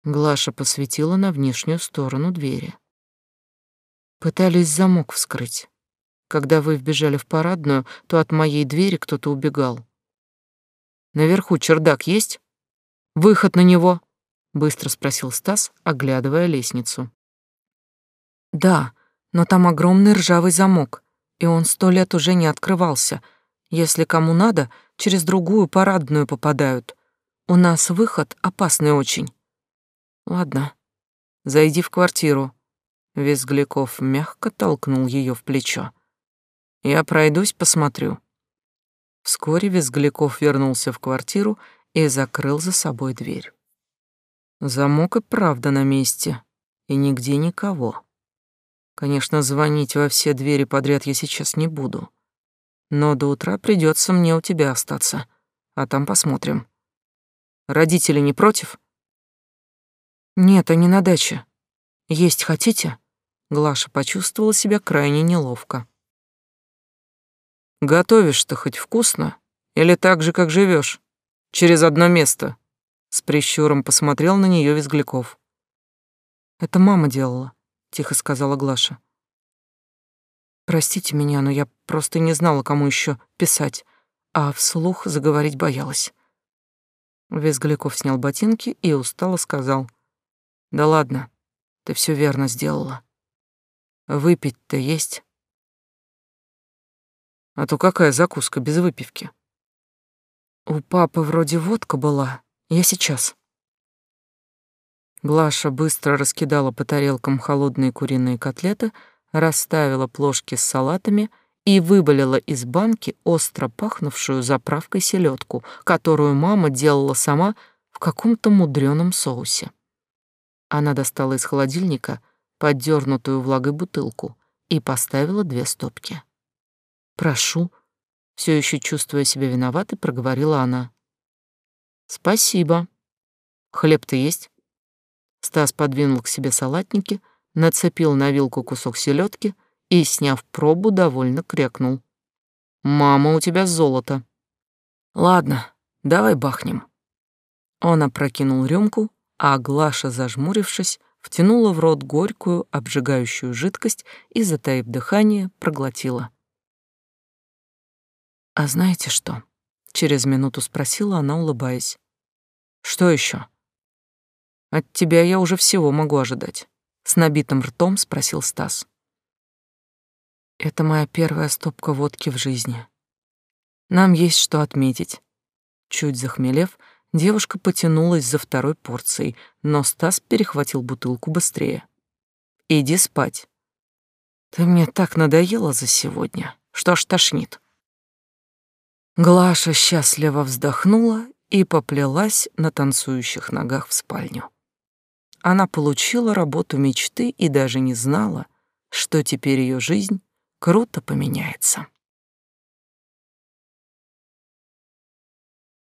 Глаша посветила на внешнюю сторону двери. Пытались замок вскрыть. Когда вы вбежали в парадную, то от моей двери кто-то убегал. Наверху чердак есть? Выход на него? Быстро спросил Стас, оглядывая лестницу. Да, но там огромный ржавый замок, и он сто лет уже не открывался. Если кому надо, через другую парадную попадают. У нас выход опасный очень. Ладно, зайди в квартиру. Визгляков мягко толкнул ее в плечо. Я пройдусь, посмотрю. Вскоре Визгляков вернулся в квартиру и закрыл за собой дверь. Замок и правда на месте, и нигде никого. Конечно, звонить во все двери подряд я сейчас не буду. Но до утра придется мне у тебя остаться, а там посмотрим. Родители не против? Нет, они на даче. Есть хотите? Глаша почувствовала себя крайне неловко. Готовишь-то хоть вкусно или так же, как живешь? через одно место. С прищуром посмотрел на нее Визгляков. Это мама делала, тихо сказала Глаша. Простите меня, но я просто не знала, кому еще писать, а вслух заговорить боялась. Визгляков снял ботинки и устало сказал: "Да ладно, ты все верно сделала. Выпить-то есть. А то какая закуска без выпивки?" У папы вроде водка была. Я сейчас. Глаша быстро раскидала по тарелкам холодные куриные котлеты, расставила плошки с салатами и выболила из банки остро пахнувшую заправкой селедку, которую мама делала сама в каком-то мудреном соусе. Она достала из холодильника поддернутую влагой бутылку и поставила две стопки. «Прошу», все еще чувствуя себя виноватой, проговорила она. «Спасибо. Хлеб-то есть?» Стас подвинул к себе салатники, нацепил на вилку кусок селедки и, сняв пробу, довольно крякнул. «Мама, у тебя золото». «Ладно, давай бахнем». Он опрокинул рюмку, а Глаша, зажмурившись, втянула в рот горькую, обжигающую жидкость и, затаив дыхание, проглотила. «А знаете что?» — через минуту спросила она, улыбаясь. «Что еще? «От тебя я уже всего могу ожидать», — с набитым ртом спросил Стас. «Это моя первая стопка водки в жизни. Нам есть что отметить». Чуть захмелев, девушка потянулась за второй порцией, но Стас перехватил бутылку быстрее. «Иди спать. Ты мне так надоела за сегодня, что аж тошнит». Глаша счастливо вздохнула и поплелась на танцующих ногах в спальню. Она получила работу мечты и даже не знала, что теперь ее жизнь круто поменяется.